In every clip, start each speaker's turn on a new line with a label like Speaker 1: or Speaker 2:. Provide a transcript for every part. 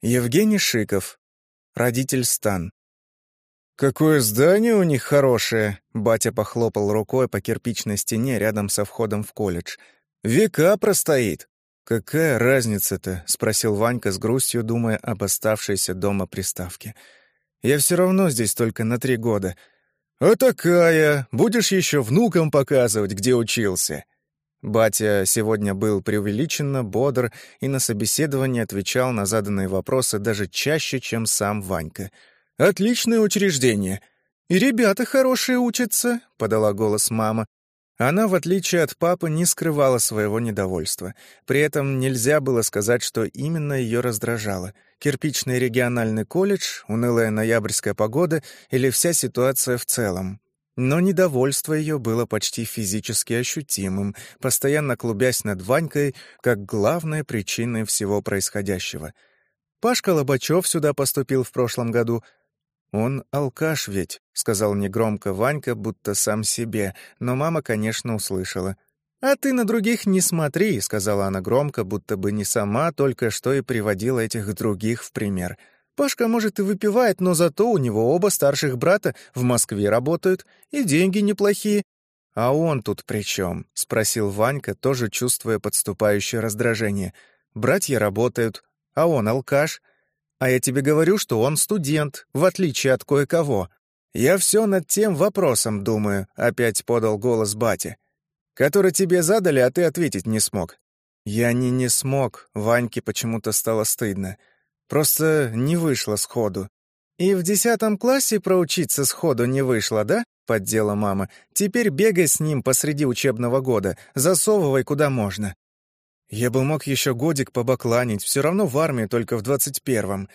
Speaker 1: Евгений Шиков. Родитель Стан. «Какое здание у них хорошее!» — батя похлопал рукой по кирпичной стене рядом со входом в колледж. «Века простоит!» «Какая разница-то?» — спросил Ванька с грустью, думая об оставшейся дома приставке. «Я все равно здесь только на три года». «А такая! Будешь еще внукам показывать, где учился!» Батя сегодня был преувеличенно бодр и на собеседовании отвечал на заданные вопросы даже чаще, чем сам Ванька. «Отличное учреждение!» «И ребята хорошие учатся», — подала голос мама. Она, в отличие от папы, не скрывала своего недовольства. При этом нельзя было сказать, что именно ее раздражало. Кирпичный региональный колледж, унылая ноябрьская погода или вся ситуация в целом. Но недовольство ее было почти физически ощутимым, постоянно клубясь над Ванькой, как главной причиной всего происходящего. Пашка Лобачев сюда поступил в прошлом году. «Он алкаш ведь», — сказал негромко Ванька, будто сам себе, но мама, конечно, услышала. «А ты на других не смотри», — сказала она громко, будто бы не сама только что и приводила этих других в пример — Пашка, может, и выпивает, но зато у него оба старших брата в Москве работают, и деньги неплохие. «А он тут при чем?» — спросил Ванька, тоже чувствуя подступающее раздражение. «Братья работают, а он алкаш. А я тебе говорю, что он студент, в отличие от кое-кого. Я все над тем вопросом думаю», — опять подал голос батя. «Который тебе задали, а ты ответить не смог». «Я не не смог», — Ваньке почему-то стало стыдно. Просто не вышло сходу. И в десятом классе проучиться сходу не вышло, да? Поддела мама. Теперь бегай с ним посреди учебного года, засовывай куда можно. Я бы мог еще годик побакланить, все равно в армии только в двадцать первом.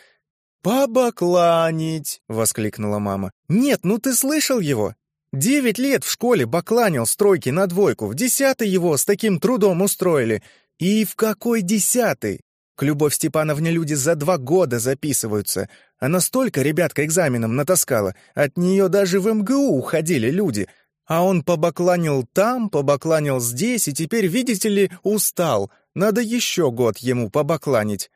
Speaker 1: «Побакланить!» — воскликнула мама. «Нет, ну ты слышал его? Девять лет в школе бакланил стройки на двойку, в десятый его с таким трудом устроили. И в какой десятый? К Любовь Степановне люди за два года записываются. Она столько ребят к экзаменам натаскала. От нее даже в МГУ уходили люди. А он побакланил там, побакланил здесь, и теперь, видите ли, устал. Надо еще год ему побакланить.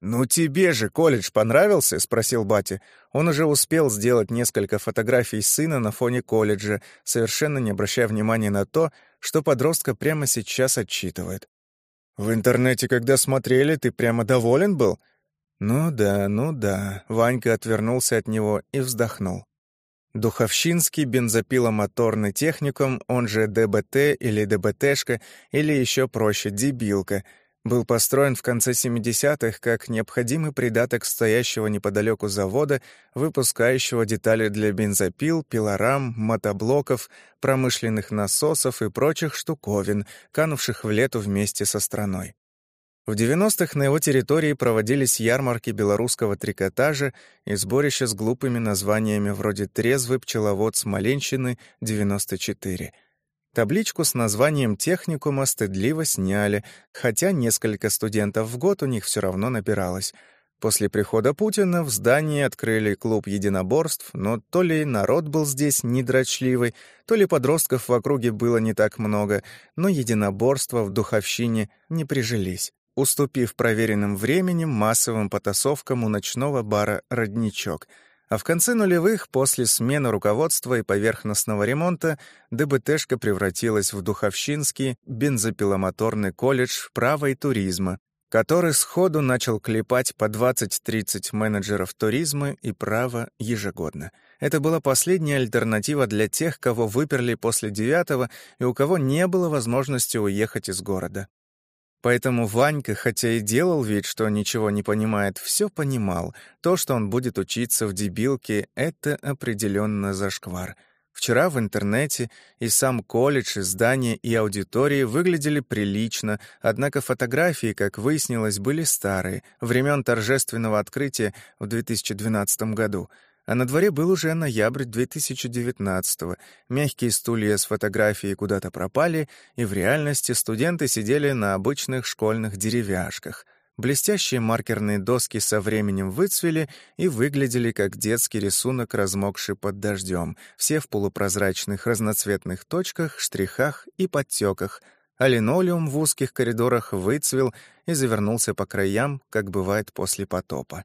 Speaker 1: «Ну тебе же колледж понравился?» — спросил батя. Он уже успел сделать несколько фотографий сына на фоне колледжа, совершенно не обращая внимания на то, что подростка прямо сейчас отчитывает. В интернете, когда смотрели, ты прямо доволен был? Ну да, ну да. Ванька отвернулся от него и вздохнул. Духовщинский бензопиломоторный техникум, он же ДБТ или ДБТшка, или еще проще дебилка — был построен в конце 70-х как необходимый придаток стоящего неподалеку завода, выпускающего детали для бензопил, пилорам, мотоблоков, промышленных насосов и прочих штуковин, канувших в лету вместе со страной. В 90-х на его территории проводились ярмарки белорусского трикотажа и сборища с глупыми названиями вроде «Трезвый пчеловод Смоленщины 94», Табличку с названием техникума стыдливо сняли, хотя несколько студентов в год у них все равно набиралось. После прихода Путина в здании открыли клуб единоборств, но то ли народ был здесь недрочливый, то ли подростков в округе было не так много, но единоборства в духовщине не прижились, уступив проверенным временем массовым потасовкам у ночного бара «Родничок», а в конце нулевых, после смены руководства и поверхностного ремонта, ДБТшка превратилась в Духовщинский бензопиломоторный колледж права и туризма, который сходу начал клепать по 20-30 менеджеров туризма и права ежегодно. Это была последняя альтернатива для тех, кого выперли после девятого и у кого не было возможности уехать из города. Поэтому Ванька, хотя и делал вид, что ничего не понимает, все понимал. То, что он будет учиться в дебилке, это определенно зашквар. Вчера в интернете и сам колледж, и здание, и аудитории выглядели прилично, однако фотографии, как выяснилось, были старые, времен торжественного открытия в 2012 году — а на дворе был уже ноябрь 2019-го. Мягкие стулья с фотографией куда-то пропали, и в реальности студенты сидели на обычных школьных деревяшках. Блестящие маркерные доски со временем выцвели и выглядели как детский рисунок, размокший под дождем, все в полупрозрачных разноцветных точках, штрихах и подтеках. а линолеум в узких коридорах выцвел и завернулся по краям, как бывает после потопа.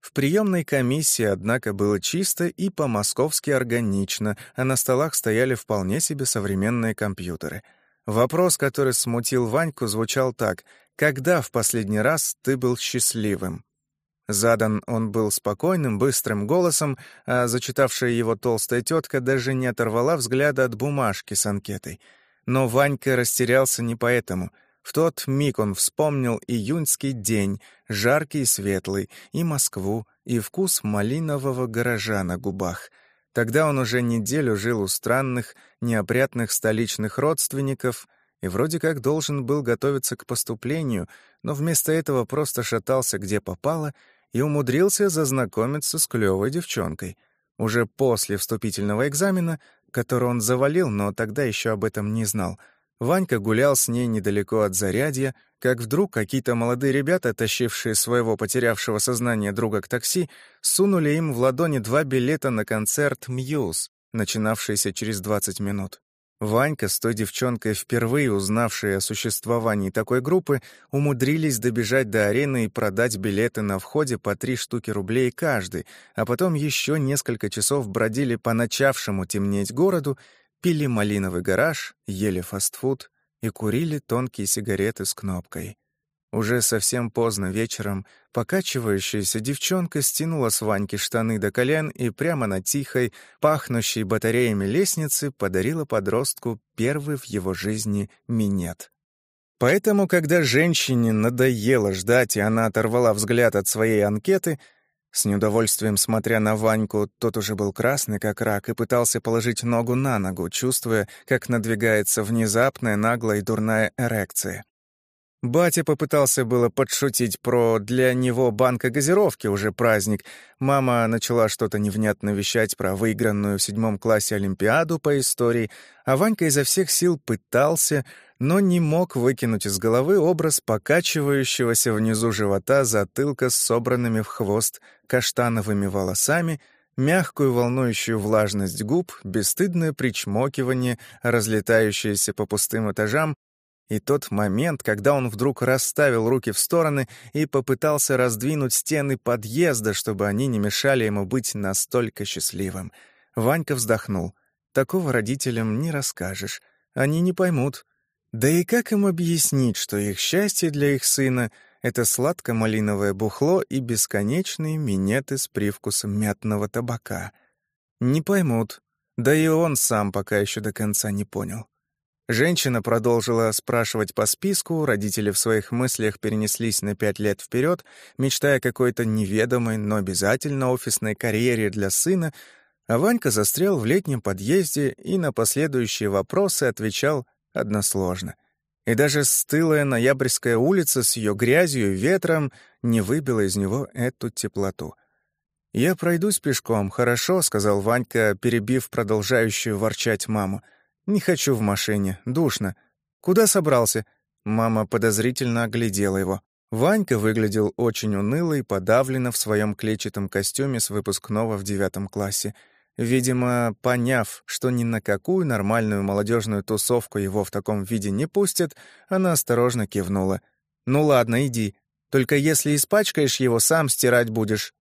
Speaker 1: В приемной комиссии, однако, было чисто и по-московски органично, а на столах стояли вполне себе современные компьютеры. Вопрос, который смутил Ваньку, звучал так «Когда в последний раз ты был счастливым?» Задан он был спокойным, быстрым голосом, а зачитавшая его толстая тетка даже не оторвала взгляда от бумажки с анкетой. Но Ванька растерялся не поэтому. В тот миг он вспомнил июньский день, жаркий и светлый, и Москву, и вкус малинового гаража на губах. Тогда он уже неделю жил у странных, неопрятных столичных родственников — и вроде как должен был готовиться к поступлению, но вместо этого просто шатался где попало и умудрился зазнакомиться с клёвой девчонкой. Уже после вступительного экзамена, который он завалил, но тогда еще об этом не знал, Ванька гулял с ней недалеко от зарядья, как вдруг какие-то молодые ребята, тащившие своего потерявшего сознание друга к такси, сунули им в ладони два билета на концерт «Мьюз», начинавшийся через 20 минут. Ванька с той девчонкой, впервые узнавшей о существовании такой группы, умудрились добежать до арены и продать билеты на входе по три штуки рублей каждый, а потом еще несколько часов бродили по начавшему темнеть городу, пили малиновый гараж, ели фастфуд и курили тонкие сигареты с кнопкой. Уже совсем поздно вечером покачивающаяся девчонка стянула с Ваньки штаны до колен и прямо на тихой, пахнущей батареями лестнице подарила подростку первый в его жизни минет. Поэтому, когда женщине надоело ждать, и она оторвала взгляд от своей анкеты, с неудовольствием смотря на Ваньку, тот уже был красный, как рак, и пытался положить ногу на ногу, чувствуя, как надвигается внезапная, наглая и дурная эрекция. Батя попытался было подшутить про «для него банка газировки уже праздник». Мама начала что-то невнятно вещать про выигранную в седьмом классе Олимпиаду по истории, а Ванька изо всех сил пытался, но не мог выкинуть из головы образ покачивающегося внизу живота затылка с собранными в хвост каштановыми волосами, мягкую волнующую влажность губ, бесстыдное причмокивание, разлетающееся по пустым этажам, и тот момент, когда он вдруг расставил руки в стороны и попытался раздвинуть стены подъезда, чтобы они не мешали ему быть настолько счастливым. Ванька вздохнул. Такого родителям не расскажешь. Они не поймут. Да и как им объяснить, что их счастье для их сына — это сладко-малиновое бухло и бесконечные минеты с привкусом мятного табака? Не поймут. Да и он сам пока еще до конца не понял. Женщина продолжила спрашивать по списку, родители в своих мыслях перенеслись на пять лет вперед, мечтая о какой-то неведомой, но обязательно офисной карьере для сына, а Ванька застрял в летнем подъезде и на последующие вопросы отвечал односложно. И даже стылая ноябрьская улица с ее грязью и ветром не выбила из него эту теплоту. «Я пройдусь пешком, хорошо», — сказал Ванька, перебив продолжающую ворчать маму. — «Не хочу в машине, душно. Куда собрался?» Мама подозрительно оглядела его. Ванька выглядел очень уныло и подавленно в своем клетчатом костюме с выпускного в девятом классе. Видимо, поняв, что ни на какую нормальную молодежную тусовку его в таком виде не пустят, она осторожно кивнула. «Ну ладно, иди. Только если испачкаешь его, сам стирать будешь».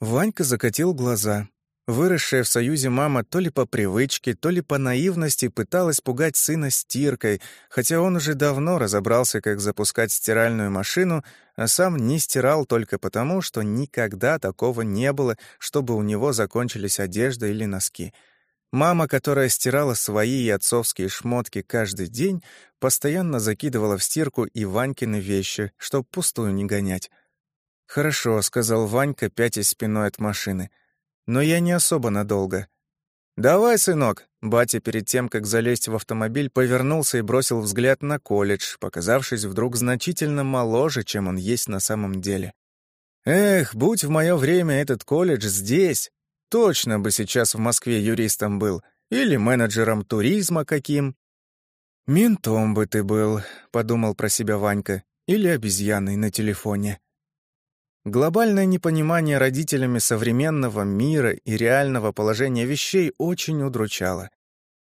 Speaker 1: Ванька закатил глаза. Выросшая в Союзе мама то ли по привычке, то ли по наивности пыталась пугать сына стиркой, хотя он уже давно разобрался, как запускать стиральную машину, а сам не стирал только потому, что никогда такого не было, чтобы у него закончились одежда или носки. Мама, которая стирала свои и отцовские шмотки каждый день, постоянно закидывала в стирку и Ванькины вещи, чтоб пустую не гонять. «Хорошо», — сказал Ванька, пятясь спиной от машины — но я не особо надолго. «Давай, сынок!» Батя перед тем, как залезть в автомобиль, повернулся и бросил взгляд на колледж, показавшись вдруг значительно моложе, чем он есть на самом деле. «Эх, будь в мое время этот колледж здесь! Точно бы сейчас в Москве юристом был. Или менеджером туризма каким». «Ментом бы ты был», — подумал про себя Ванька, «или обезьяной на телефоне». Глобальное непонимание родителями современного мира и реального положения вещей очень удручало.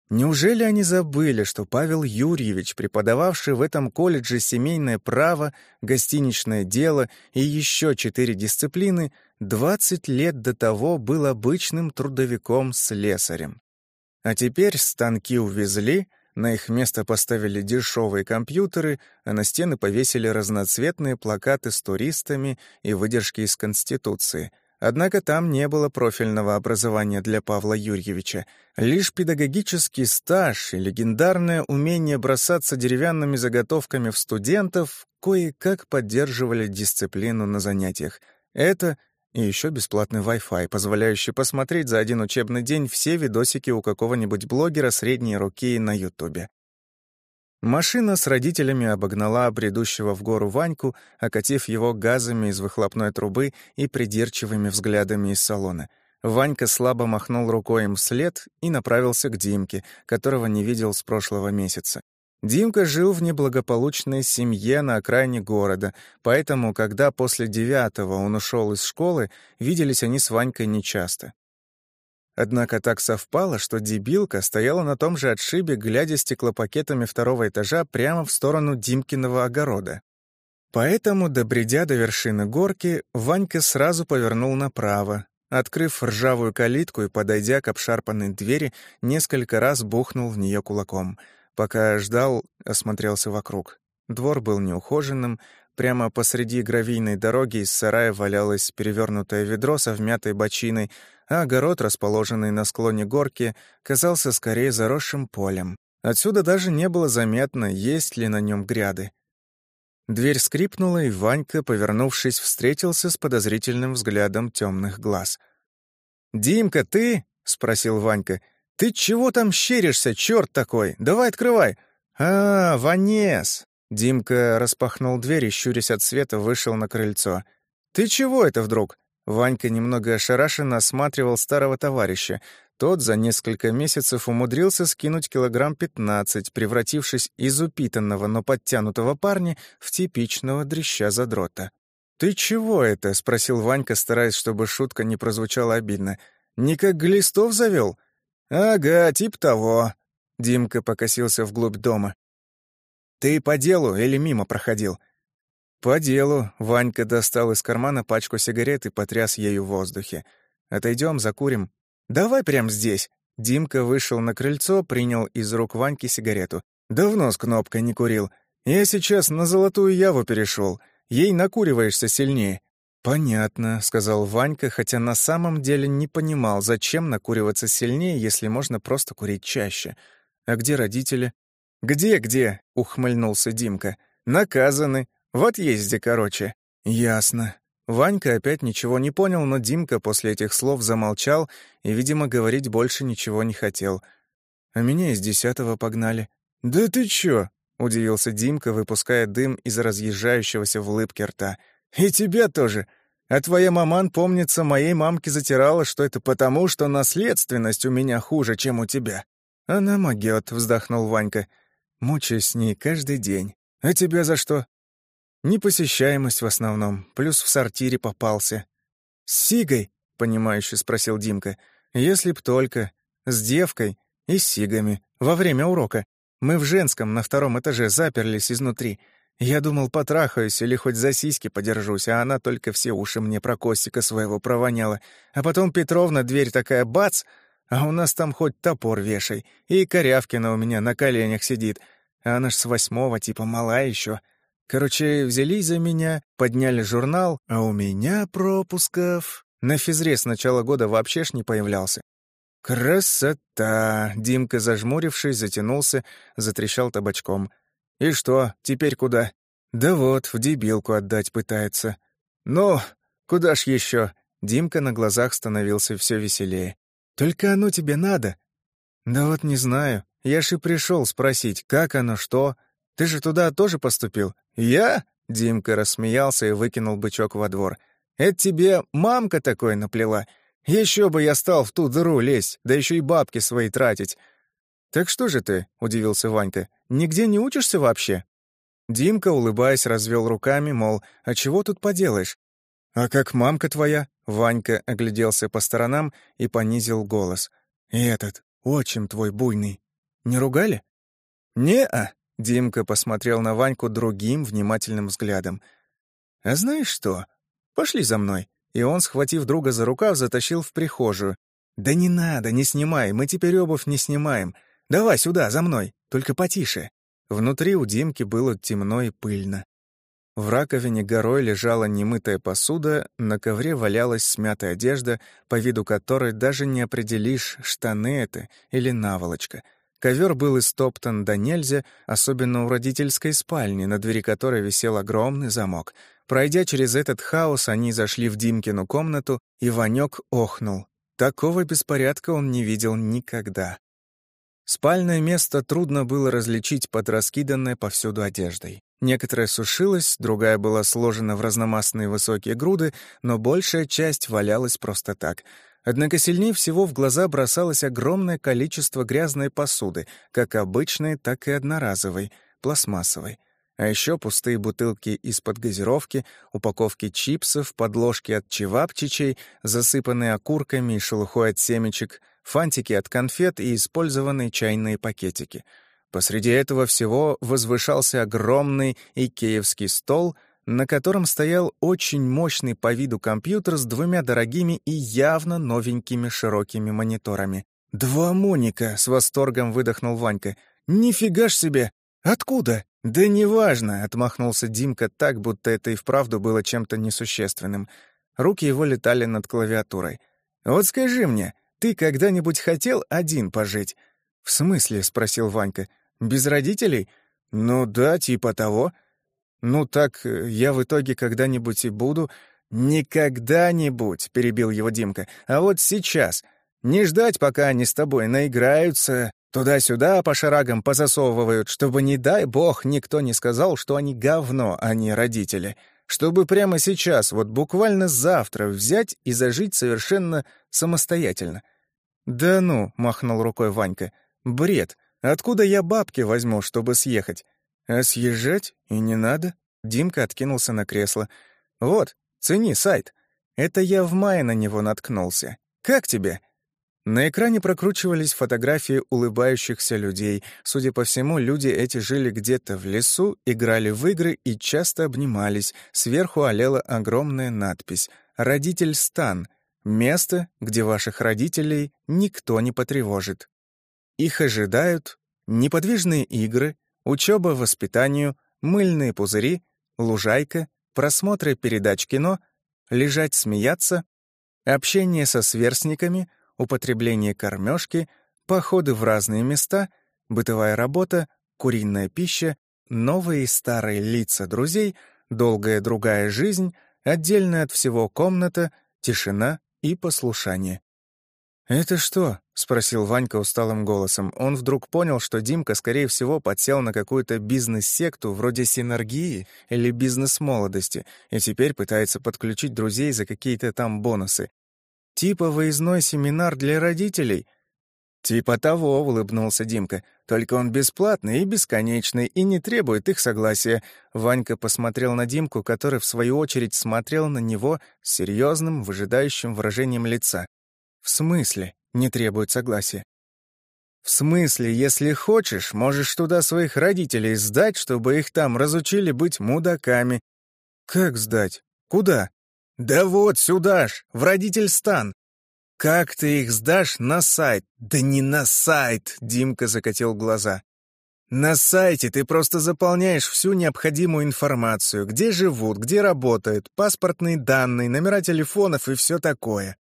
Speaker 1: Неужели они забыли, что Павел Юрьевич, преподававший в этом колледже семейное право, гостиничное дело и еще четыре дисциплины, 20 лет до того был обычным трудовиком-слесарем? А теперь станки увезли, на их место поставили дешевые компьютеры, а на стены повесили разноцветные плакаты с туристами и выдержки из Конституции — Однако там не было профильного образования для Павла Юрьевича, лишь педагогический стаж и легендарное умение бросаться деревянными заготовками в студентов кое-как поддерживали дисциплину на занятиях. Это и еще бесплатный Wi-Fi, позволяющий посмотреть за один учебный день все видосики у какого-нибудь блогера средней руки на Ютубе. Машина с родителями обогнала бредущего в гору Ваньку, окатив его газами из выхлопной трубы и придирчивыми взглядами из салона. Ванька слабо махнул рукой им вслед и направился к Димке, которого не видел с прошлого месяца. Димка жил в неблагополучной семье на окраине города, поэтому, когда после девятого он ушел из школы, виделись они с Ванькой нечасто. Однако так совпало, что дебилка стояла на том же отшибе, глядя стеклопакетами второго этажа прямо в сторону Димкиного огорода. Поэтому, добредя до вершины горки, Ванька сразу повернул направо. Открыв ржавую калитку и подойдя к обшарпанной двери, несколько раз бухнул в нее кулаком. Пока ждал, осмотрелся вокруг. Двор был неухоженным, Прямо посреди гравийной дороги из сарая валялось перевернутое ведро со вмятой бочиной, а огород, расположенный на склоне горки, казался скорее заросшим полем. Отсюда даже не было заметно, есть ли на нем гряды. Дверь скрипнула, и Ванька, повернувшись, встретился с подозрительным взглядом темных глаз. «Димка, ты?» — спросил Ванька. «Ты чего там щеришься, черт такой? Давай открывай!» «А, Ванес!» Димка распахнул дверь и, щурясь от света, вышел на крыльцо. «Ты чего это вдруг?» Ванька немного ошарашенно осматривал старого товарища. Тот за несколько месяцев умудрился скинуть килограмм пятнадцать, превратившись из упитанного, но подтянутого парня в типичного дрища-задрота. «Ты чего это?» — спросил Ванька, стараясь, чтобы шутка не прозвучала обидно. «Не как глистов завел?» «Ага, тип того». Димка покосился вглубь дома. «Ты по делу или мимо проходил?» «По делу». Ванька достал из кармана пачку сигарет и потряс ею в воздухе. Отойдем, закурим». «Давай прямо здесь». Димка вышел на крыльцо, принял из рук Ваньки сигарету. «Давно с кнопкой не курил. Я сейчас на Золотую Яву перешел. Ей накуриваешься сильнее». «Понятно», — сказал Ванька, хотя на самом деле не понимал, зачем накуриваться сильнее, если можно просто курить чаще. «А где родители?» «Где-где?» — ухмыльнулся Димка. «Наказаны. Вот езди, короче». «Ясно». Ванька опять ничего не понял, но Димка после этих слов замолчал и, видимо, говорить больше ничего не хотел. А меня из десятого погнали. «Да ты чё?» — удивился Димка, выпуская дым из разъезжающегося в улыбке рта. «И тебя тоже. А твоя маман, помнится, моей мамке затирала, что это потому, что наследственность у меня хуже, чем у тебя». «Она могёт», — вздохнул Ванька. Мучаюсь с ней каждый день. А тебя за что? Непосещаемость в основном, плюс в сортире попался. С Сигой, понимающе спросил Димка. Если б только. С девкой и с Сигами. Во время урока. Мы в женском на втором этаже заперлись изнутри. Я думал, потрахаюсь или хоть за сиськи подержусь, а она только все уши мне про Костика своего провоняла. А потом Петровна дверь такая бац, а у нас там хоть топор вешай. И Корявкина у меня на коленях сидит. А она ж с восьмого, типа мала еще. Короче, взялись за меня, подняли журнал, а у меня пропусков. На физре с начала года вообще ж не появлялся. «Красота!» — Димка, зажмурившись, затянулся, затрещал табачком. «И что, теперь куда?» «Да вот, в дебилку отдать пытается». «Ну, куда ж еще?» Димка на глазах становился все веселее. Только оно тебе надо?» «Да вот не знаю. Я ж и пришел спросить, как оно, что. Ты же туда тоже поступил?» «Я?» — Димка рассмеялся и выкинул бычок во двор. «Это тебе мамка такой наплела. Еще бы я стал в ту дыру лезть, да еще и бабки свои тратить». «Так что же ты?» — удивился Ванька. «Нигде не учишься вообще?» Димка, улыбаясь, развел руками, мол, «А чего тут поделаешь? «А как мамка твоя?» Ванька огляделся по сторонам и понизил голос. «И этот, отчим твой буйный. Не ругали?» «Не-а», — Димка посмотрел на Ваньку другим внимательным взглядом. «А знаешь что? Пошли за мной». И он, схватив друга за рукав, затащил в прихожую. «Да не надо, не снимай, мы теперь обувь не снимаем. Давай сюда, за мной, только потише». Внутри у Димки было темно и пыльно. В раковине горой лежала немытая посуда, на ковре валялась смятая одежда, по виду которой даже не определишь, штаны это или наволочка. Ковер был истоптан до нельзя, особенно у родительской спальни, на двери которой висел огромный замок. Пройдя через этот хаос, они зашли в Димкину комнату, и Ванёк охнул. Такого беспорядка он не видел никогда. Спальное место трудно было различить под раскиданной повсюду одеждой. Некоторая сушилась, другая была сложена в разномастные высокие груды, но большая часть валялась просто так. Однако сильнее всего в глаза бросалось огромное количество грязной посуды, как обычной, так и одноразовой, пластмассовой. А еще пустые бутылки из-под газировки, упаковки чипсов, подложки от чевапчичей, засыпанные окурками и шелухой от семечек, фантики от конфет и использованные чайные пакетики — Посреди этого всего возвышался огромный икеевский стол, на котором стоял очень мощный по виду компьютер с двумя дорогими и явно новенькими широкими мониторами. «Два Моника!» — с восторгом выдохнул Ванька. «Нифига ж себе! Откуда?» «Да неважно!» — отмахнулся Димка так, будто это и вправду было чем-то несущественным. Руки его летали над клавиатурой. «Вот скажи мне, ты когда-нибудь хотел один пожить?» «В смысле?» — спросил Ванька. Без родителей? Ну да, типа того. Ну так э, я в итоге когда-нибудь и буду. Никогда-нибудь, перебил его Димка. А вот сейчас. Не ждать, пока они с тобой наиграются, туда-сюда по шарагам позасовывают, чтобы, не дай бог, никто не сказал, что они говно, а не родители. Чтобы прямо сейчас, вот буквально завтра, взять и зажить совершенно самостоятельно. «Да ну», — махнул рукой Ванька, — «бред. Откуда я бабки возьму, чтобы съехать? А съезжать и не надо. Димка откинулся на кресло. Вот, цени сайт. Это я в мае на него наткнулся. Как тебе? На экране прокручивались фотографии улыбающихся людей. Судя по всему, люди эти жили где-то в лесу, играли в игры и часто обнимались. Сверху олела огромная надпись «Родитель Стан». Место, где ваших родителей никто не потревожит. Их ожидают неподвижные игры, учеба воспитанию, мыльные пузыри, лужайка, просмотры передач кино, лежать смеяться, общение со сверстниками, употребление кормежки, походы в разные места, бытовая работа, куриная пища, новые и старые лица друзей, долгая другая жизнь, отдельная от всего комната, тишина и послушание. «Это что?» — спросил Ванька усталым голосом. Он вдруг понял, что Димка, скорее всего, подсел на какую-то бизнес-секту вроде синергии или бизнес-молодости и теперь пытается подключить друзей за какие-то там бонусы. «Типа выездной семинар для родителей?» «Типа того», — улыбнулся Димка. «Только он бесплатный и бесконечный, и не требует их согласия». Ванька посмотрел на Димку, который, в свою очередь, смотрел на него с серьезным, выжидающим выражением лица. «В смысле?» — не требует согласия. «В смысле, если хочешь, можешь туда своих родителей сдать, чтобы их там разучили быть мудаками». «Как сдать? Куда?» «Да вот, сюда ж, в родительстан». «Как ты их сдашь на сайт?» «Да не на сайт!» — Димка закатил глаза. «На сайте ты просто заполняешь всю необходимую информацию, где живут, где работают, паспортные данные, номера телефонов и все такое.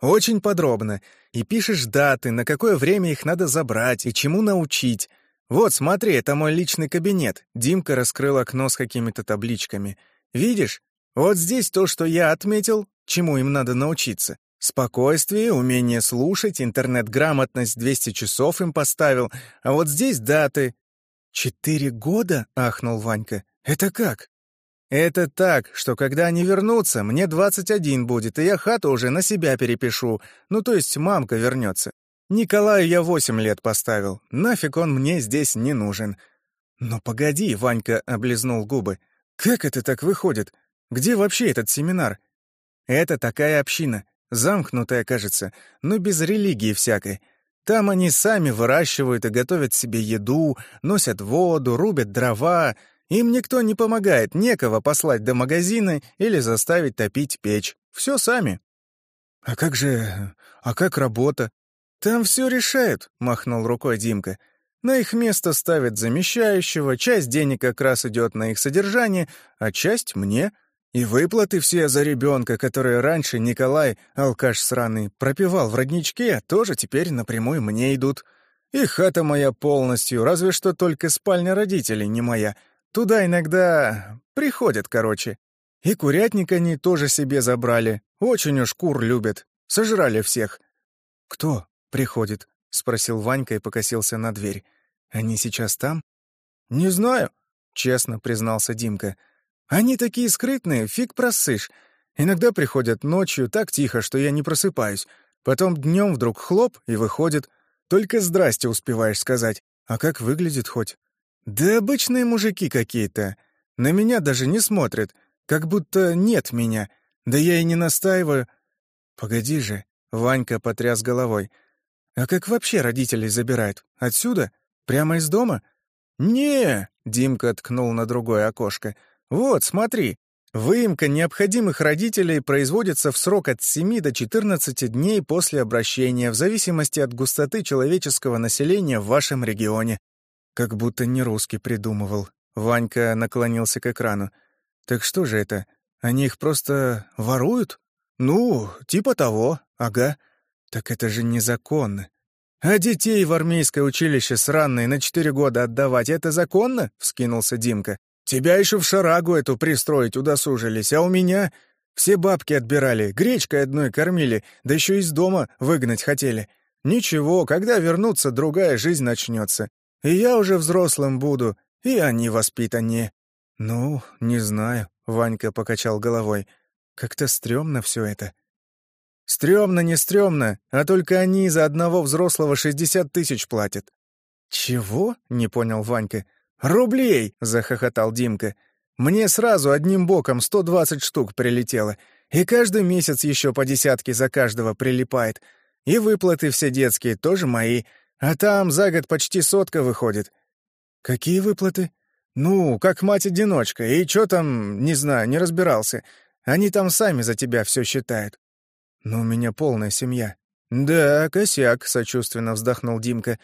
Speaker 1: Очень подробно. И пишешь даты, на какое время их надо забрать и чему научить. Вот, смотри, это мой личный кабинет. Димка раскрыл окно с какими-то табличками. Видишь? Вот здесь то, что я отметил, чему им надо научиться. Спокойствие, умение слушать, интернет-грамотность 200 часов им поставил. А вот здесь даты. «Четыре года?» — ахнул Ванька. «Это как?» «Это так, что когда они вернутся, мне 21 будет, и я хату уже на себя перепишу. Ну, то есть мамка вернется. Николаю я 8 лет поставил. Нафиг он мне здесь не нужен». «Но погоди», — Ванька облизнул губы. «Как это так выходит? Где вообще этот семинар?» «Это такая община. Замкнутая, кажется, но без религии всякой. Там они сами выращивают и готовят себе еду, носят воду, рубят дрова. Им никто не помогает, некого послать до магазина или заставить топить печь. Все сами. «А как же... а как работа?» «Там все решают», — махнул рукой Димка. «На их место ставят замещающего, часть денег как раз идет на их содержание, а часть — мне. И выплаты все за ребенка, которые раньше Николай, алкаш сраный, пропивал в родничке, тоже теперь напрямую мне идут. И хата моя полностью, разве что только спальня родителей не моя. Туда иногда приходят, короче. И курятник они тоже себе забрали. Очень уж кур любят. Сожрали всех. «Кто приходит?» — спросил Ванька и покосился на дверь. «Они сейчас там?» «Не знаю», — честно признался Димка. Они такие скрытные, фиг просышь. Иногда приходят ночью так тихо, что я не просыпаюсь. Потом днем вдруг хлоп и выходит. Только «здрасте» успеваешь сказать. А как выглядит хоть? Да обычные мужики какие-то. На меня даже не смотрят. Как будто нет меня. Да я и не настаиваю. Погоди же. Ванька потряс головой. А как вообще родителей забирают? Отсюда? Прямо из дома? Не, Димка ткнул на другое окошко. Вот, смотри. Выемка необходимых родителей производится в срок от 7 до 14 дней после обращения, в зависимости от густоты человеческого населения в вашем регионе. Как будто не русский придумывал. Ванька наклонился к экрану. Так что же это? Они их просто воруют? Ну, типа того, ага. Так это же незаконно. А детей в армейское училище сраные на четыре года отдавать — это законно? — вскинулся Димка. Тебя еще в шарагу эту пристроить удосужились, а у меня все бабки отбирали, гречкой одной кормили, да еще из дома выгнать хотели. Ничего, когда вернуться, другая жизнь начнется. И я уже взрослым буду, и они воспитаннее. Ну, не знаю, Ванька покачал головой. Как-то стрёмно все это. Стрёмно, не стрёмно, а только они за одного взрослого шестьдесят тысяч платят. Чего? не понял Ванька. «Рублей!» — захохотал Димка. «Мне сразу одним боком сто двадцать штук прилетело, и каждый месяц еще по десятке за каждого прилипает. И выплаты все детские тоже мои, а там за год почти сотка выходит». «Какие выплаты?» «Ну, как мать-одиночка, и чё там, не знаю, не разбирался. Они там сами за тебя все считают». «Но у меня полная семья». «Да, косяк», — сочувственно вздохнул Димка.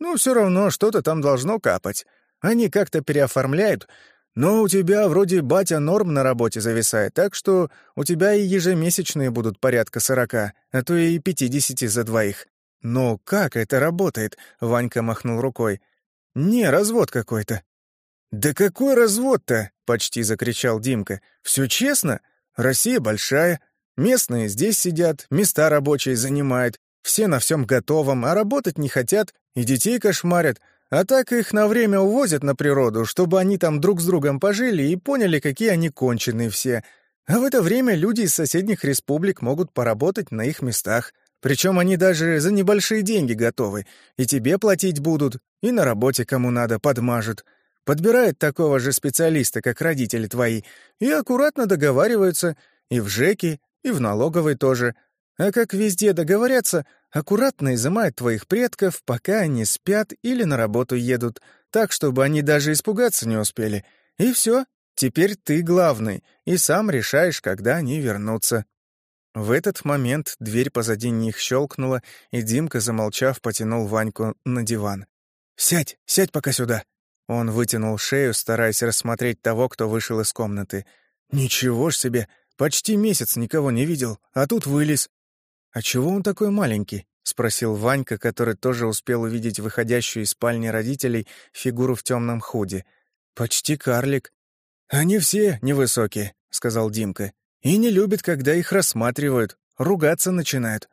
Speaker 1: «Ну, все равно что-то там должно капать. Они как-то переоформляют, но у тебя вроде батя норм на работе зависает, так что у тебя и ежемесячные будут порядка сорока, а то и пятидесяти за двоих. Но как это работает?» — Ванька махнул рукой. «Не, развод какой-то». «Да какой развод-то?» — почти закричал Димка. «Все честно? Россия большая. Местные здесь сидят, места рабочие занимают, все на всем готовом, а работать не хотят и детей кошмарят. А так их на время увозят на природу, чтобы они там друг с другом пожили и поняли, какие они конченые все. А в это время люди из соседних республик могут поработать на их местах. Причем они даже за небольшие деньги готовы. И тебе платить будут, и на работе кому надо подмажут. Подбирают такого же специалиста, как родители твои, и аккуратно договариваются и в ЖЭКе, и в налоговой тоже. А как везде договорятся, аккуратно изымают твоих предков, пока они спят или на работу едут, так, чтобы они даже испугаться не успели. И все, теперь ты главный, и сам решаешь, когда они вернутся». В этот момент дверь позади них щелкнула, и Димка, замолчав, потянул Ваньку на диван. «Сядь, сядь пока сюда!» Он вытянул шею, стараясь рассмотреть того, кто вышел из комнаты. «Ничего ж себе! Почти месяц никого не видел, а тут вылез. «А чего он такой маленький?» — спросил Ванька, который тоже успел увидеть выходящую из спальни родителей фигуру в темном худе. «Почти карлик». «Они все невысокие», — сказал Димка. «И не любят, когда их рассматривают. Ругаться начинают».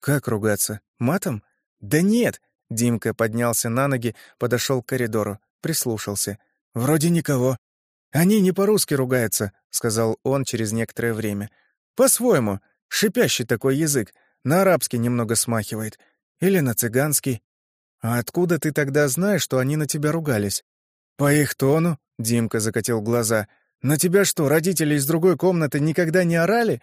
Speaker 1: «Как ругаться? Матом?» «Да нет!» — Димка поднялся на ноги, подошел к коридору, прислушался. «Вроде никого». «Они не по-русски ругаются», — сказал он через некоторое время. «По-своему. Шипящий такой язык, на арабский немного смахивает. Или на цыганский. А откуда ты тогда знаешь, что они на тебя ругались? По их тону, Димка закатил глаза. На тебя что, родители из другой комнаты никогда не орали?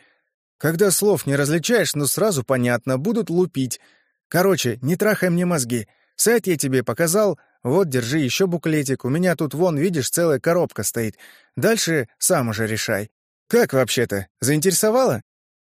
Speaker 1: Когда слов не различаешь, ну сразу понятно, будут лупить. Короче, не трахай мне мозги. Сайт я тебе показал, вот, держи еще буклетик. У меня тут, вон, видишь, целая коробка стоит. Дальше сам уже решай. Как вообще-то? Заинтересовало?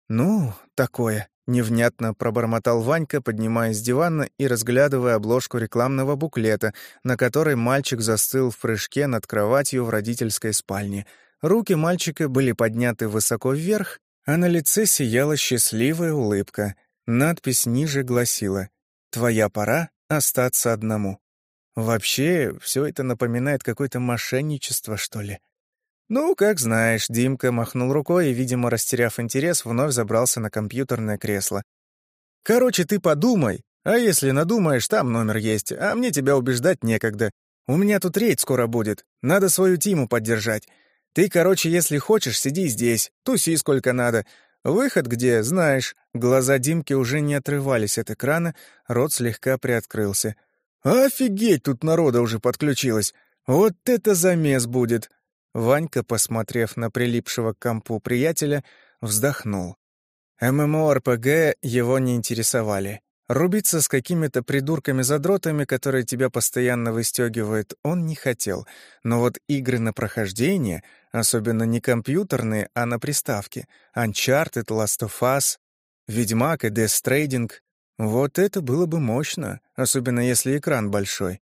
Speaker 1: Ну, такое. Невнятно пробормотал Ванька, поднимаясь с дивана и разглядывая обложку рекламного буклета, на которой мальчик застыл в прыжке над кроватью в родительской спальне. Руки мальчика были подняты высоко вверх, а на лице сияла счастливая улыбка. Надпись ниже гласила «Твоя пора остаться одному». Вообще, все это напоминает какое-то мошенничество, что ли. Ну, как знаешь, Димка махнул рукой и, видимо, растеряв интерес, вновь забрался на компьютерное кресло. Короче, ты подумай, а если надумаешь, там номер есть, а мне тебя убеждать некогда. У меня тут рейд скоро будет, надо свою тиму поддержать. Ты, короче, если хочешь, сиди здесь, туси сколько надо. Выход где, знаешь. Глаза Димки уже не отрывались от экрана, рот слегка приоткрылся. «Офигеть, тут народа уже подключилось! Вот это замес будет!» Ванька, посмотрев на прилипшего к компу приятеля, вздохнул. ММО-РПГ его не интересовали. Рубиться с какими-то придурками-задротами, которые тебя постоянно выстегивают, он не хотел. Но вот игры на прохождение, особенно не компьютерные, а на приставке, Uncharted, Last of Us, Ведьмак и Death Stranding, вот это было бы мощно, особенно если экран большой.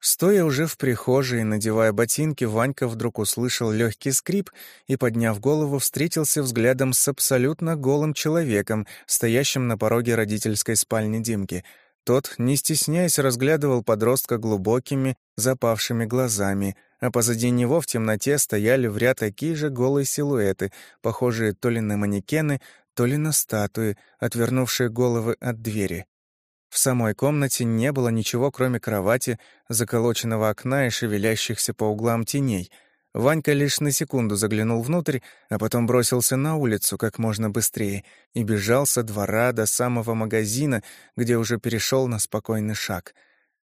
Speaker 1: Стоя уже в прихожей, надевая ботинки, Ванька вдруг услышал легкий скрип и, подняв голову, встретился взглядом с абсолютно голым человеком, стоящим на пороге родительской спальни Димки. Тот, не стесняясь, разглядывал подростка глубокими, запавшими глазами, а позади него в темноте стояли в ряд такие же голые силуэты, похожие то ли на манекены, то ли на статуи, отвернувшие головы от двери. В самой комнате не было ничего, кроме кровати, заколоченного окна и шевелящихся по углам теней. Ванька лишь на секунду заглянул внутрь, а потом бросился на улицу как можно быстрее и бежал со двора до самого магазина, где уже перешел на спокойный шаг.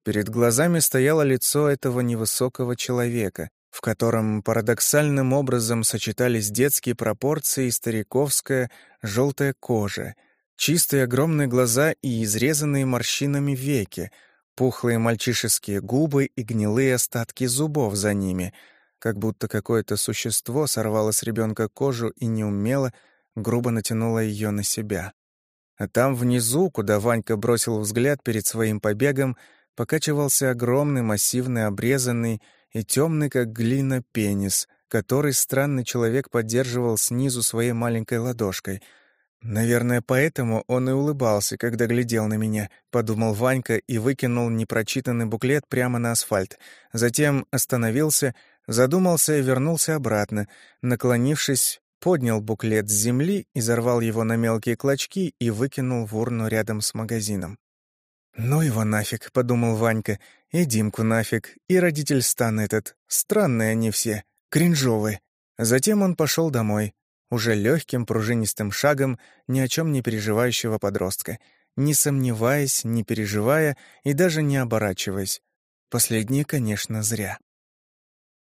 Speaker 1: Перед глазами стояло лицо этого невысокого человека в котором парадоксальным образом сочетались детские пропорции и стариковская желтая кожа, чистые огромные глаза и изрезанные морщинами веки, пухлые мальчишеские губы и гнилые остатки зубов за ними, как будто какое-то существо сорвало с ребенка кожу и неумело, грубо натянуло ее на себя. А там внизу, куда Ванька бросил взгляд перед своим побегом, покачивался огромный, массивный, обрезанный, и темный, как глина, пенис, который странный человек поддерживал снизу своей маленькой ладошкой. «Наверное, поэтому он и улыбался, когда глядел на меня», — подумал Ванька и выкинул непрочитанный буклет прямо на асфальт. Затем остановился, задумался и вернулся обратно. Наклонившись, поднял буклет с земли, изорвал его на мелкие клочки и выкинул в урну рядом с магазином. «Ну его нафиг», — подумал Ванька, — «и Димку нафиг, и родитель стан этот. Странные они все, кринжовые». Затем он пошел домой, уже легким пружинистым шагом ни о чем не переживающего подростка, не сомневаясь, не переживая и даже не оборачиваясь. Последнее, конечно, зря.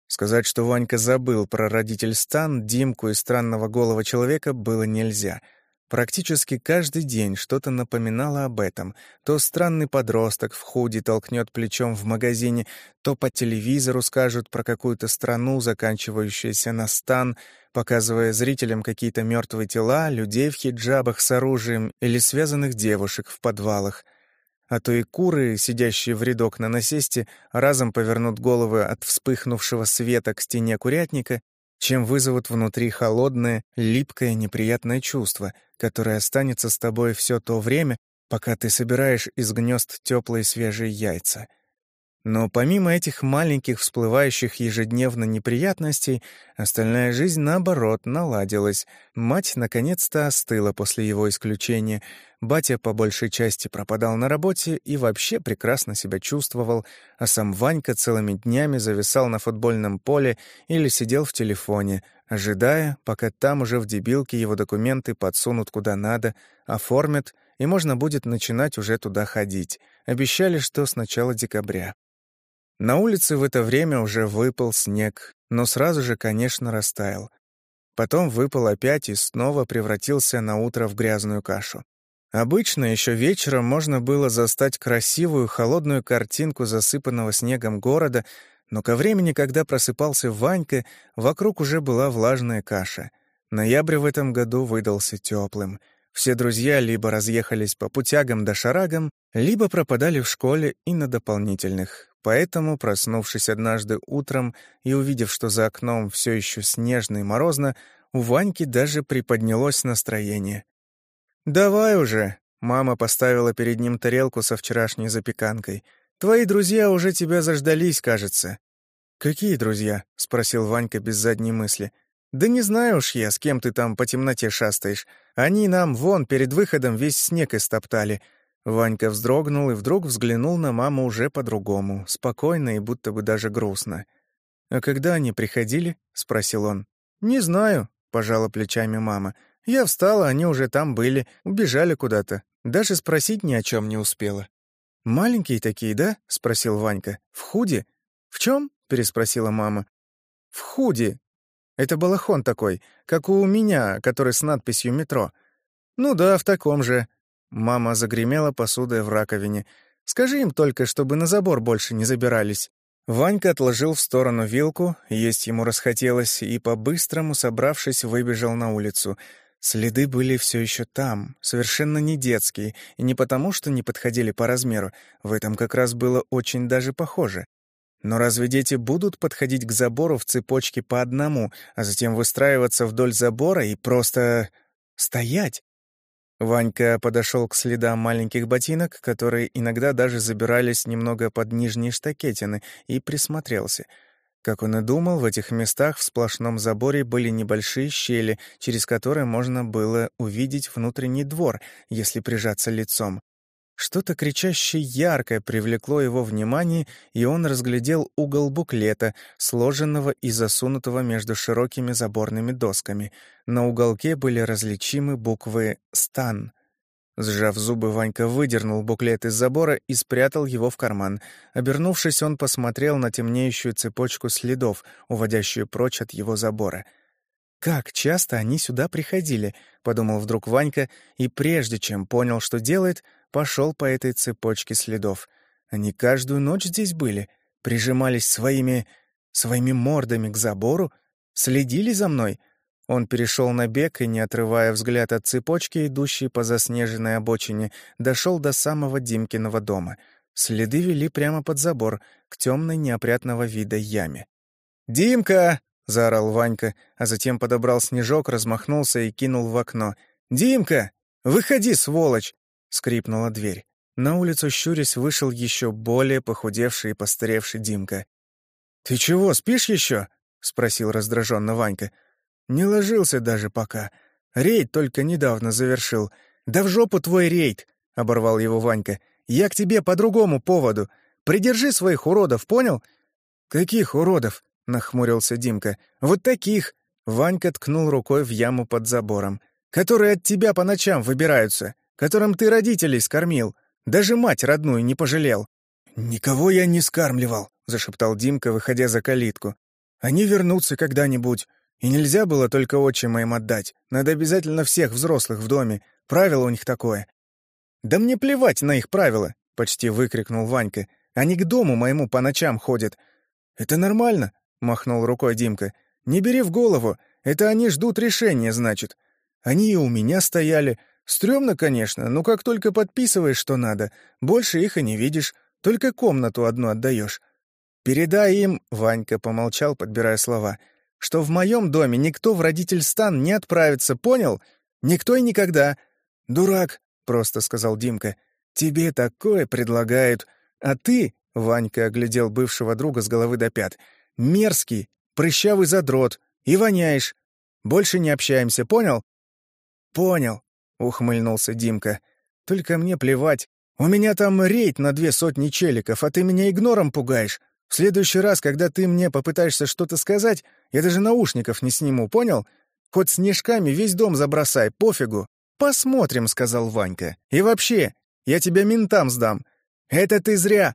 Speaker 1: Сказать, что Ванька забыл про родитель Стан, Димку и странного голого человека было нельзя — Практически каждый день что-то напоминало об этом. То странный подросток в худи толкнет плечом в магазине, то по телевизору скажут про какую-то страну, заканчивающуюся на стан, показывая зрителям какие-то мертвые тела, людей в хиджабах с оружием или связанных девушек в подвалах. А то и куры, сидящие в рядок на насесте, разом повернут головы от вспыхнувшего света к стене курятника чем вызовут внутри холодное, липкое, неприятное чувство, которое останется с тобой все то время, пока ты собираешь из гнезд теплые свежие яйца. Но помимо этих маленьких всплывающих ежедневно неприятностей, остальная жизнь, наоборот, наладилась. Мать наконец-то остыла после его исключения. Батя по большей части пропадал на работе и вообще прекрасно себя чувствовал, а сам Ванька целыми днями зависал на футбольном поле или сидел в телефоне, ожидая, пока там уже в дебилке его документы подсунут куда надо, оформят, и можно будет начинать уже туда ходить. Обещали, что с начала декабря. На улице в это время уже выпал снег, но сразу же, конечно, растаял. Потом выпал опять и снова превратился на утро в грязную кашу. Обычно еще вечером можно было застать красивую холодную картинку засыпанного снегом города, но ко времени, когда просыпался Ванька, вокруг уже была влажная каша. Ноябрь в этом году выдался теплым. Все друзья либо разъехались по путягам да шарагам, либо пропадали в школе и на дополнительных. Поэтому, проснувшись однажды утром и увидев, что за окном все еще снежно и морозно, у Ваньки даже приподнялось настроение. «Давай уже!» — мама поставила перед ним тарелку со вчерашней запеканкой. «Твои друзья уже тебя заждались, кажется». «Какие друзья?» — спросил Ванька без задней мысли. «Да не знаю уж я, с кем ты там по темноте шастаешь. Они нам вон перед выходом весь снег истоптали». Ванька вздрогнул и вдруг взглянул на маму уже по-другому, спокойно и будто бы даже грустно. «А когда они приходили?» — спросил он. «Не знаю», — пожала плечами мама. «Я встала, они уже там были, убежали куда-то. Даже спросить ни о чем не успела». «Маленькие такие, да?» — спросил Ванька. «В худе?» «В чем?» — переспросила мама. «В худе. Это балахон такой, как у меня, который с надписью «Метро». «Ну да, в таком же». Мама загремела посудой в раковине. «Скажи им только, чтобы на забор больше не забирались». Ванька отложил в сторону вилку, есть ему расхотелось, и, по-быстрому собравшись, выбежал на улицу — Следы были все еще там, совершенно не детские, и не потому, что не подходили по размеру, в этом как раз было очень даже похоже. Но разве дети будут подходить к забору в цепочке по одному, а затем выстраиваться вдоль забора и просто... стоять? Ванька подошел к следам маленьких ботинок, которые иногда даже забирались немного под нижние штакетины, и присмотрелся — как он и думал, в этих местах в сплошном заборе были небольшие щели, через которые можно было увидеть внутренний двор, если прижаться лицом. Что-то кричащее яркое привлекло его внимание, и он разглядел угол буклета, сложенного и засунутого между широкими заборными досками. На уголке были различимы буквы «Стан». Сжав зубы, Ванька выдернул буклет из забора и спрятал его в карман. Обернувшись, он посмотрел на темнеющую цепочку следов, уводящую прочь от его забора. «Как часто они сюда приходили?» — подумал вдруг Ванька, и прежде чем понял, что делает, пошел по этой цепочке следов. Они каждую ночь здесь были, прижимались своими... своими мордами к забору, следили за мной — он перешел на бег и, не отрывая взгляд от цепочки, идущей по заснеженной обочине, дошел до самого Димкиного дома. Следы вели прямо под забор, к темной неопрятного вида яме. «Димка!» — заорал Ванька, а затем подобрал снежок, размахнулся и кинул в окно. «Димка! Выходи, сволочь!» — скрипнула дверь. На улицу, щурясь, вышел еще более похудевший и постаревший Димка. «Ты чего, спишь еще?» — спросил раздраженно Ванька. Не ложился даже пока. Рейд только недавно завершил. Да в жопу твой рейд, оборвал его Ванька. Я к тебе по другому поводу. Придержи своих уродов, понял? Каких уродов? нахмурился Димка. Вот таких. Ванька ткнул рукой в яму под забором. Которые от тебя по ночам выбираются, которым ты родителей скормил. Даже мать родную не пожалел. «Никого я не скармливал», — зашептал Димка, выходя за калитку. «Они вернутся когда-нибудь. И нельзя было только отчима им отдать. Надо обязательно всех взрослых в доме. Правило у них такое. «Да мне плевать на их правила!» — почти выкрикнул Ванька. «Они к дому моему по ночам ходят». «Это нормально», — махнул рукой Димка. «Не бери в голову. Это они ждут решения, значит. Они и у меня стояли. Стрёмно, конечно, но как только подписываешь, что надо, больше их и не видишь. Только комнату одну отдаешь. «Передай им...» — Ванька помолчал, подбирая слова — что в моем доме никто в родитель стан не отправится, понял? Никто и никогда. Дурак, просто сказал Димка. Тебе такое предлагают, а ты, Ванька оглядел бывшего друга с головы до пят, мерзкий, прыщавый задрот и воняешь. Больше не общаемся, понял? Понял, ухмыльнулся Димка. Только мне плевать. У меня там рейд на две сотни челиков, а ты меня игнором пугаешь. В следующий раз, когда ты мне попытаешься что-то сказать, я даже наушников не сниму, понял? Хоть снежками весь дом забросай, пофигу. Посмотрим, сказал Ванька. И вообще, я тебя ментам сдам. Это ты зря,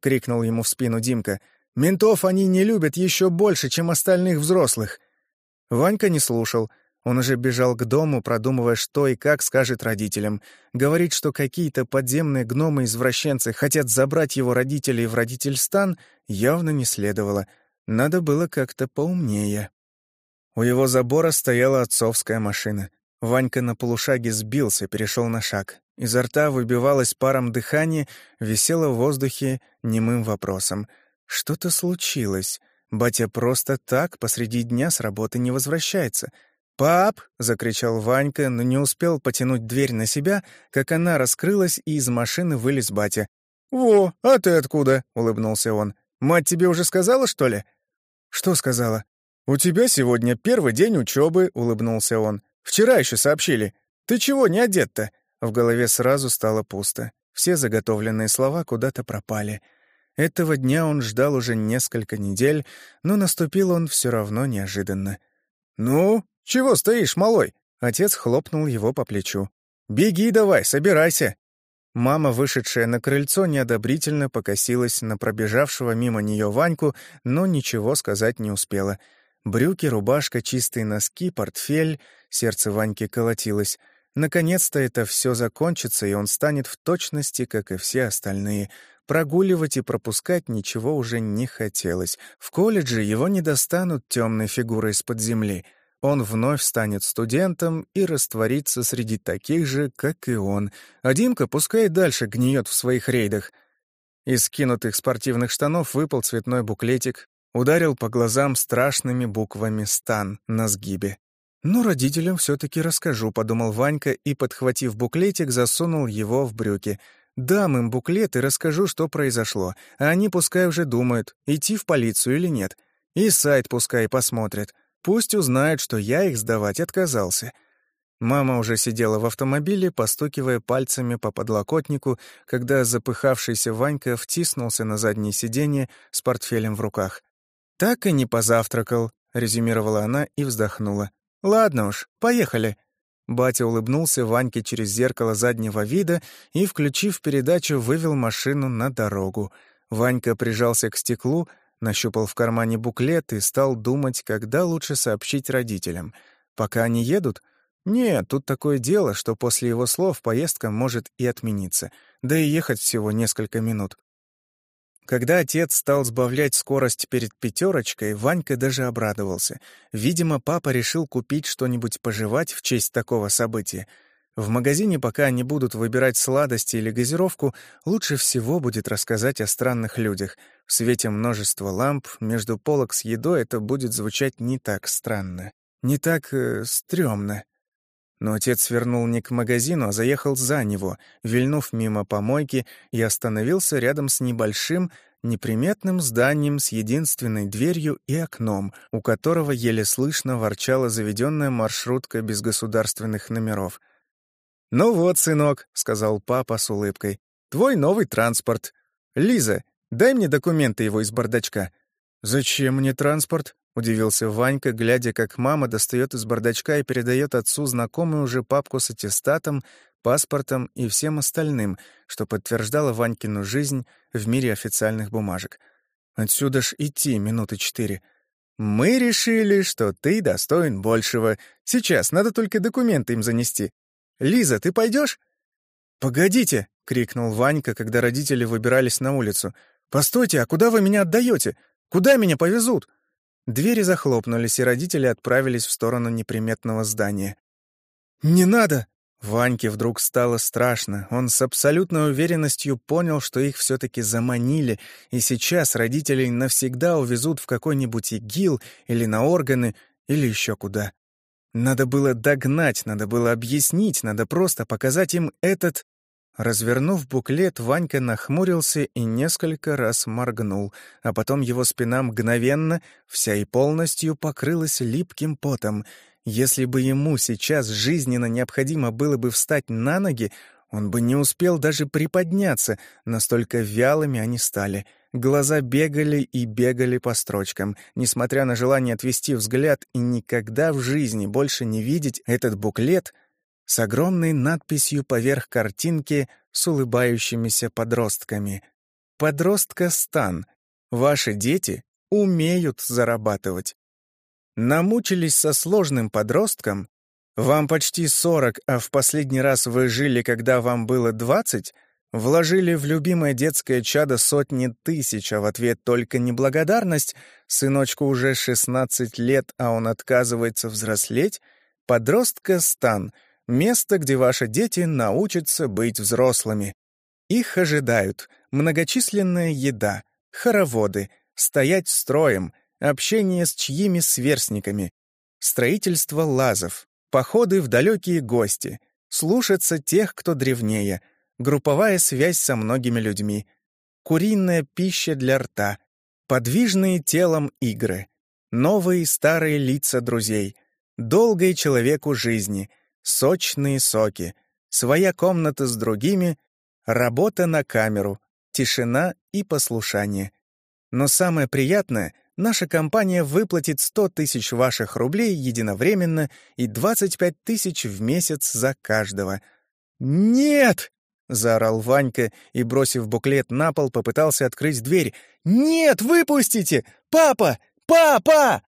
Speaker 1: крикнул ему в спину Димка. Ментов они не любят еще больше, чем остальных взрослых. Ванька не слушал. Он уже бежал к дому, продумывая, что и как скажет родителям. Говорит, что какие-то подземные гномы-извращенцы хотят забрать его родителей в родительстан, явно не следовало. Надо было как-то поумнее. У его забора стояла отцовская машина. Ванька на полушаге сбился, перешел на шаг. Изо рта выбивалось паром дыхание, висело в воздухе немым вопросом. Что-то случилось. Батя просто так посреди дня с работы не возвращается. «Пап!» — закричал Ванька, но не успел потянуть дверь на себя, как она раскрылась, и из машины вылез батя. «Во, а ты откуда?» — улыбнулся он. «Мать тебе уже сказала, что ли?» «Что сказала?» «У тебя сегодня первый день учебы», — улыбнулся он. «Вчера еще сообщили. Ты чего не одет-то?» В голове сразу стало пусто. Все заготовленные слова куда-то пропали. Этого дня он ждал уже несколько недель, но наступил он все равно неожиданно. «Ну, чего стоишь, малой?» Отец хлопнул его по плечу. «Беги давай, собирайся!» Мама, вышедшая на крыльцо, неодобрительно покосилась на пробежавшего мимо нее Ваньку, но ничего сказать не успела. Брюки, рубашка, чистые носки, портфель. Сердце Ваньки колотилось. Наконец-то это все закончится, и он станет в точности, как и все остальные. Прогуливать и пропускать ничего уже не хотелось. В колледже его не достанут темной фигурой из-под земли. Он вновь станет студентом и растворится среди таких же, как и он. А Димка пускай дальше гниет в своих рейдах. Из скинутых спортивных штанов выпал цветной буклетик, ударил по глазам страшными буквами «Стан» на сгибе. «Ну, родителям все-таки расскажу», — подумал Ванька и, подхватив буклетик, засунул его в брюки. «Дам им буклет и расскажу, что произошло, а они пускай уже думают, идти в полицию или нет. И сайт пускай посмотрят. Пусть узнают, что я их сдавать отказался». Мама уже сидела в автомобиле, постукивая пальцами по подлокотнику, когда запыхавшийся Ванька втиснулся на заднее сиденье с портфелем в руках. «Так и не позавтракал», — резюмировала она и вздохнула. «Ладно уж, поехали». Батя улыбнулся Ваньке через зеркало заднего вида и, включив передачу, вывел машину на дорогу. Ванька прижался к стеклу, нащупал в кармане буклет и стал думать, когда лучше сообщить родителям. Пока они едут? Нет, тут такое дело, что после его слов поездка может и отмениться, да и ехать всего несколько минут. Когда отец стал сбавлять скорость перед пятерочкой, Ванька даже обрадовался. Видимо, папа решил купить что-нибудь пожевать в честь такого события. В магазине, пока они будут выбирать сладости или газировку, лучше всего будет рассказать о странных людях. В свете множества ламп между полок с едой это будет звучать не так странно, не так э, стрёмно. Но отец свернул не к магазину, а заехал за него, вильнув мимо помойки и остановился рядом с небольшим, неприметным зданием с единственной дверью и окном, у которого еле слышно ворчала заведенная маршрутка без государственных номеров. «Ну вот, сынок», — сказал папа с улыбкой, — «твой новый транспорт. Лиза, дай мне документы его из бардачка». «Зачем мне транспорт?» — удивился Ванька, глядя, как мама достает из бардачка и передает отцу знакомую уже папку с аттестатом, паспортом и всем остальным, что подтверждало Ванькину жизнь в мире официальных бумажек. Отсюда ж идти минуты четыре. «Мы решили, что ты достоин большего. Сейчас надо только документы им занести. Лиза, ты пойдешь? «Погодите!» — крикнул Ванька, когда родители выбирались на улицу. «Постойте, а куда вы меня отдаете? Куда меня повезут?» Двери захлопнулись, и родители отправились в сторону неприметного здания. «Не надо!» Ваньке вдруг стало страшно. Он с абсолютной уверенностью понял, что их все-таки заманили, и сейчас родителей навсегда увезут в какой-нибудь ИГИЛ или на органы, или еще куда. Надо было догнать, надо было объяснить, надо просто показать им этот Развернув буклет, Ванька нахмурился и несколько раз моргнул, а потом его спина мгновенно, вся и полностью покрылась липким потом. Если бы ему сейчас жизненно необходимо было бы встать на ноги, он бы не успел даже приподняться, настолько вялыми они стали. Глаза бегали и бегали по строчкам, несмотря на желание отвести взгляд и никогда в жизни больше не видеть этот буклет — с огромной надписью поверх картинки с улыбающимися подростками. «Подростка Стан. Ваши дети умеют зарабатывать». Намучились со сложным подростком? Вам почти сорок, а в последний раз вы жили, когда вам было двадцать? Вложили в любимое детское чадо сотни тысяч, а в ответ только неблагодарность? Сыночку уже шестнадцать лет, а он отказывается взрослеть? Подростка стан — место, где ваши дети научатся быть взрослыми. Их ожидают многочисленная еда, хороводы, стоять строем, общение с чьими сверстниками, строительство лазов, походы в далекие гости, слушаться тех, кто древнее, групповая связь со многими людьми, куриная пища для рта, подвижные телом игры, новые старые лица друзей, долгой человеку жизни, сочные соки, своя комната с другими, работа на камеру, тишина и послушание. Но самое приятное наша компания выплатит 100 тысяч ваших рублей единовременно и 25 тысяч в месяц за каждого. «Нет!» — заорал Ванька и, бросив буклет на пол, попытался открыть дверь. «Нет, выпустите! Папа! Папа!»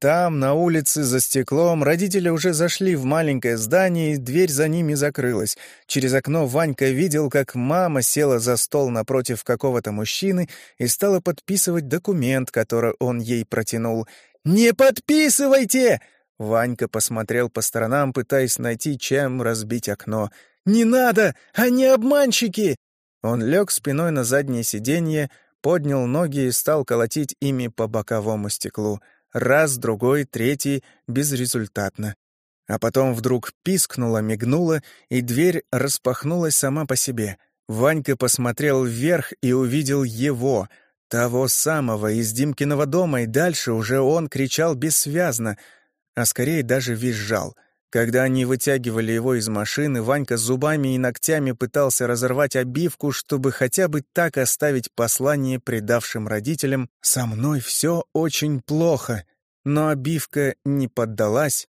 Speaker 1: Там, на улице, за стеклом, родители уже зашли в маленькое здание, и дверь за ними закрылась. Через окно Ванька видел, как мама села за стол напротив какого-то мужчины и стала подписывать документ, который он ей протянул. «Не подписывайте!» Ванька посмотрел по сторонам, пытаясь найти, чем разбить окно. «Не надо! Они обманщики!» Он лег спиной на заднее сиденье, поднял ноги и стал колотить ими по боковому стеклу — Раз, другой, третий — безрезультатно. А потом вдруг пискнула, мигнула, и дверь распахнулась сама по себе. Ванька посмотрел вверх и увидел его, того самого из Димкиного дома, и дальше уже он кричал бессвязно, а скорее даже визжал — когда они вытягивали его из машины, Ванька зубами и ногтями пытался разорвать обивку, чтобы хотя бы так оставить послание предавшим родителям «Со мной все очень плохо». Но обивка не поддалась,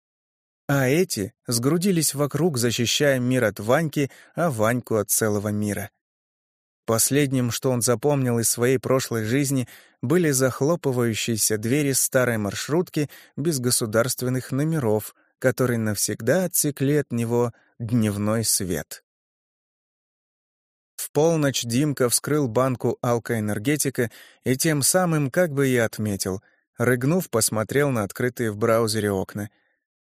Speaker 1: а эти сгрудились вокруг, защищая мир от Ваньки, а Ваньку от целого мира. Последним, что он запомнил из своей прошлой жизни, были захлопывающиеся двери старой маршрутки без государственных номеров — которые навсегда отсекли от него дневной свет. В полночь Димка вскрыл банку алкоэнергетика и тем самым как бы и отметил. Рыгнув, посмотрел на открытые в браузере окна.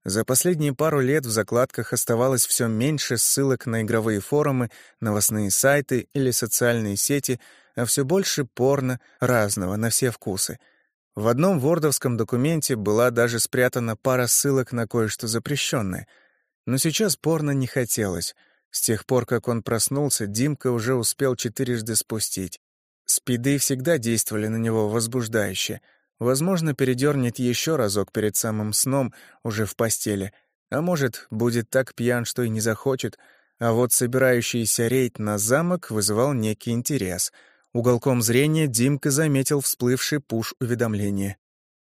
Speaker 1: За последние пару лет в закладках оставалось все меньше ссылок на игровые форумы, новостные сайты или социальные сети, а все больше порно разного на все вкусы — в одном вордовском документе была даже спрятана пара ссылок на кое-что запрещенное. Но сейчас порно не хотелось. С тех пор, как он проснулся, Димка уже успел четырежды спустить. Спиды всегда действовали на него возбуждающе. Возможно, передернет еще разок перед самым сном, уже в постели. А может, будет так пьян, что и не захочет. А вот собирающийся рейд на замок вызывал некий интерес — Уголком зрения Димка заметил всплывший пуш-уведомление.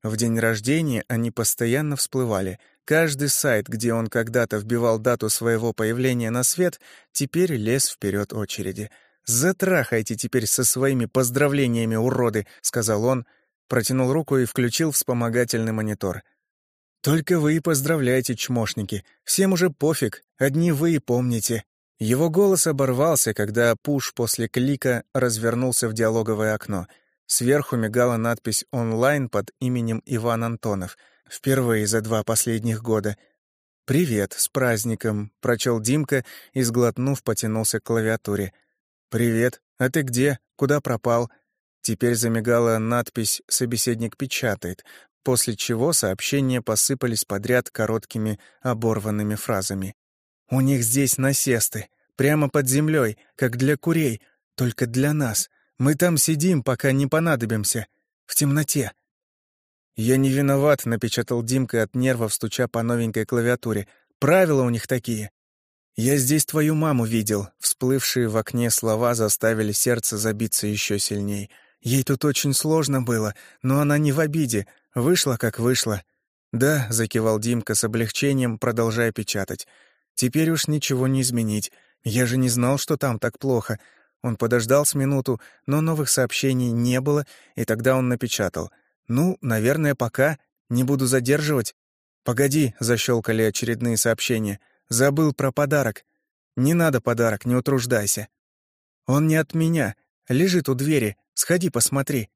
Speaker 1: В день рождения они постоянно всплывали. Каждый сайт, где он когда-то вбивал дату своего появления на свет, теперь лез вперед очереди. «Затрахайте теперь со своими поздравлениями, уроды!» — сказал он, протянул руку и включил вспомогательный монитор. «Только вы и поздравляйте, чмошники. Всем уже пофиг, одни вы и помните». Его голос оборвался, когда пуш после клика развернулся в диалоговое окно. Сверху мигала надпись «Онлайн» под именем Иван Антонов. Впервые за два последних года. «Привет, с праздником», — прочел Димка и, сглотнув, потянулся к клавиатуре. «Привет, а ты где? Куда пропал?» Теперь замигала надпись «Собеседник печатает», после чего сообщения посыпались подряд короткими оборванными фразами. У них здесь насесты, прямо под землей, как для курей, только для нас. Мы там сидим, пока не понадобимся. В темноте. «Я не виноват», — напечатал Димка от нервов, стуча по новенькой клавиатуре. «Правила у них такие». «Я здесь твою маму видел». Всплывшие в окне слова заставили сердце забиться еще сильней. Ей тут очень сложно было, но она не в обиде. Вышла, как вышла. «Да», — закивал Димка с облегчением, продолжая печатать. Теперь уж ничего не изменить. Я же не знал, что там так плохо. Он подождал с минуту, но новых сообщений не было, и тогда он напечатал. «Ну, наверное, пока. Не буду задерживать?» «Погоди», — защелкали очередные сообщения. «Забыл про подарок. Не надо подарок, не утруждайся». «Он не от меня. Лежит у двери. Сходи, посмотри».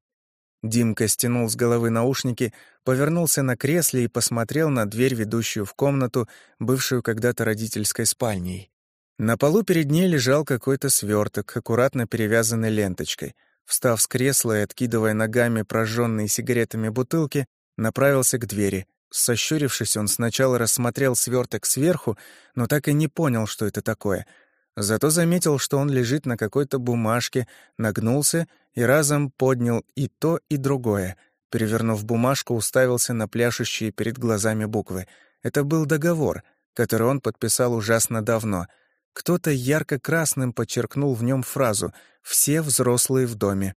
Speaker 1: Димка стянул с головы наушники, повернулся на кресле и посмотрел на дверь, ведущую в комнату, бывшую когда-то родительской спальней. На полу перед ней лежал какой-то сверток, аккуратно перевязанный ленточкой. Встав с кресла и откидывая ногами прожженные сигаретами бутылки, направился к двери. Сощурившись, он сначала рассмотрел сверток сверху, но так и не понял, что это такое — Зато заметил, что он лежит на какой-то бумажке, нагнулся и разом поднял и то, и другое. Перевернув бумажку, уставился на пляшущие перед глазами буквы. Это был договор, который он подписал ужасно давно. Кто-то ярко-красным подчеркнул в нем фразу «Все взрослые в доме».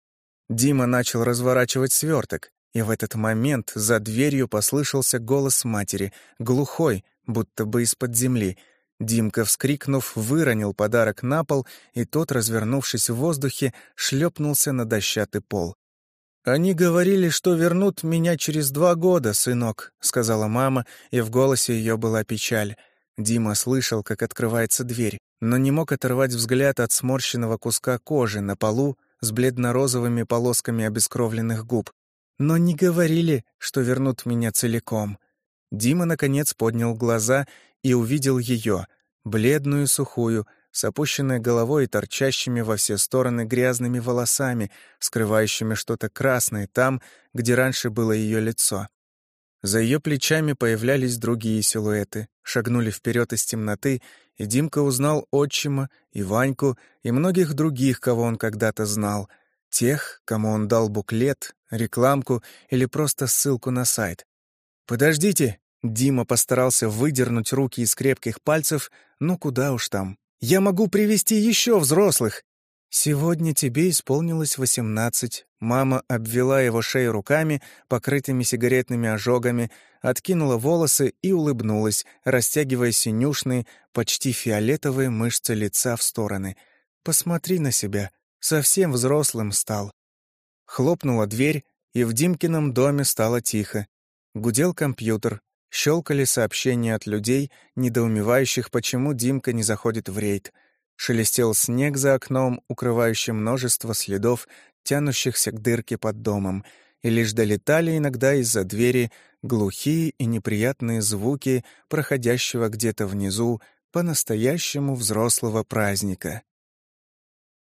Speaker 1: Дима начал разворачивать сверток, и в этот момент за дверью послышался голос матери, глухой, будто бы из-под земли — Димка, вскрикнув, выронил подарок на пол, и тот, развернувшись в воздухе, шлепнулся на дощатый пол. «Они говорили, что вернут меня через два года, сынок», — сказала мама, и в голосе ее была печаль. Дима слышал, как открывается дверь, но не мог оторвать взгляд от сморщенного куска кожи на полу с бледно-розовыми полосками обескровленных губ. «Но не говорили, что вернут меня целиком». Дима, наконец, поднял глаза и увидел ее, бледную, сухую, с опущенной головой и торчащими во все стороны грязными волосами, скрывающими что-то красное там, где раньше было ее лицо. За ее плечами появлялись другие силуэты, шагнули вперед из темноты, и Димка узнал отчима, и Ваньку, и многих других, кого он когда-то знал, тех, кому он дал буклет, рекламку или просто ссылку на сайт. «Подождите!» Дима постарался выдернуть руки из крепких пальцев, ну куда уж там. «Я могу привести еще взрослых!» «Сегодня тебе исполнилось восемнадцать». Мама обвела его шею руками, покрытыми сигаретными ожогами, откинула волосы и улыбнулась, растягивая синюшные, почти фиолетовые мышцы лица в стороны. «Посмотри на себя. Совсем взрослым стал». Хлопнула дверь, и в Димкином доме стало тихо. Гудел компьютер, Щелкали сообщения от людей, недоумевающих, почему Димка не заходит в рейд. Шелестел снег за окном, укрывающий множество следов, тянущихся к дырке под домом, и лишь долетали иногда из-за двери глухие и неприятные звуки проходящего где-то внизу по-настоящему взрослого праздника.